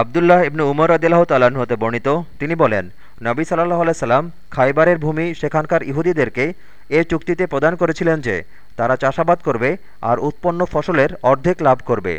আবদুল্লাহ ইবনু উমর আদিল্লাহ তালাহ হতে বর্ণিত, তিনি বলেন, নবী সাল্লাহ আলাইসাল্লাম খাইবারের ভূমি সেখানকার ইহুদিদেরকে এ চুক্তিতে প্রদান করেছিলেন যে তারা চাষাবাদ করবে আর উৎপন্ন ফসলের অর্ধেক লাভ করবে।